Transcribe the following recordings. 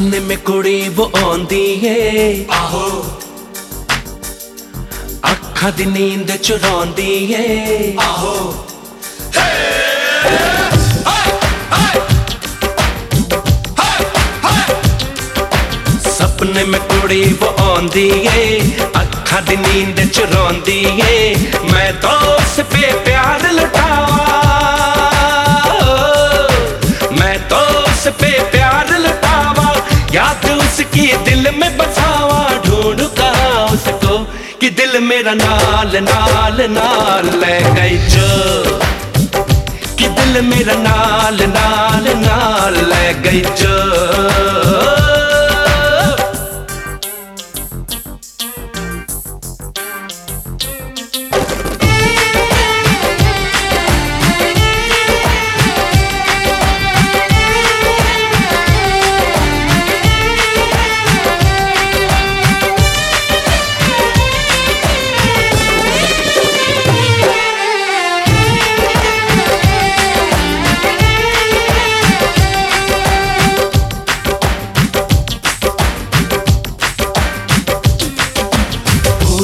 सपने में कुड़ी वो आंदी है। आहो। अखा दी नींद चुरांदी है। आहो। सपने में कुड़ी वो आंदी है। अखा दी नींद चुरांदी है। मैं तो उस पे प्यार लुटावा मैं तो उस पे प्यार उसकी दिल में बसावा ढूंढ कहा उसको कि दिल मेरा नाल नाल नाल ले गई जो। कि दिल मेरा नाल नाल नाल ले गई जो।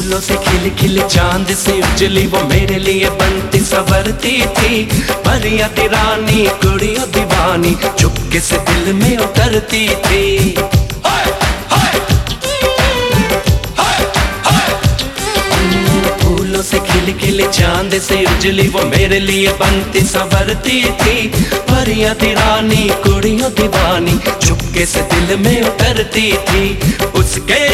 फूलों से खिल खिल चाँद से उजली वो मेरे लिए बनती सवरती थी। परिया दी रानी कुड़ियों दीवानी चुपके से दिल में उतरती थी। फूलों से खिल खिल चाँद से उजली वो मेरे लिए बनती सवरती थी। परिया दी रानी कुड़ियों दीवानी चुपके से दिल में उतरती थी। उसके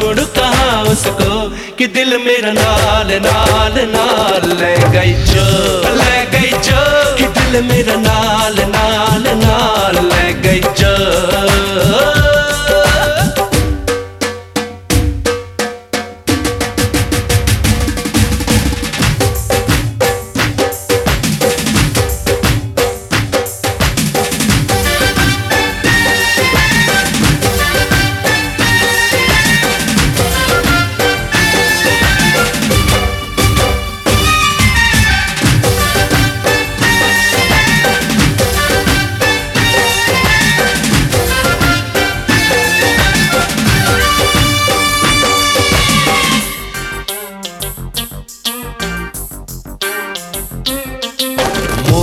ढूंढ कहा उसको कि दिल मेरा नाल नाल नाल ले गई जो, ले गई जो, कि दिल मेरा नाल नाल नाल।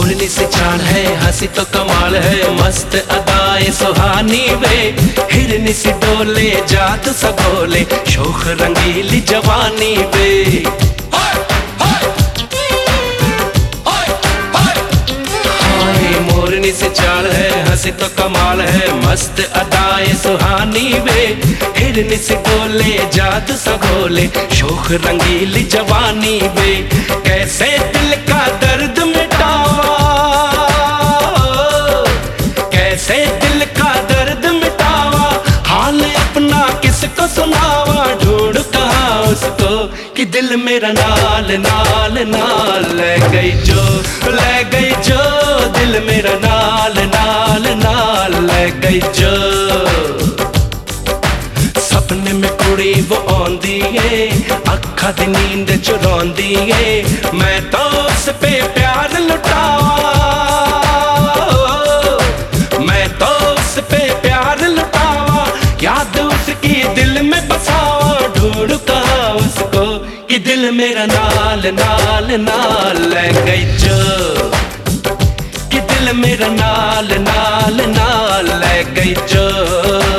मोरनी से चाल है हँसी तो कमाल है। मस्त अदाए सुहानी वे हिरनी से डोले जादू सगोले शोख रंगीली जवानी वे। मोरनी से चाल है हँसी तो कमाल है। मस्त अदाए सुहानी वे हिरनी से डोले जात सबोले शोख रंगीली जवानी वे। कैसे उसको कि दिल मेरा नाल नाल नाल ले गई जो ले गई जो दिल मेरा नाल नाल नाल ले गई जो सपने में कुड़ी वो आंदी है अखा दी नींद चुरांदी है मैं तो उस पे कि दिल मेरा नाल नाल नाल ले गई जो। कि दिल मेरा नाल नाल नाल ले गई जो।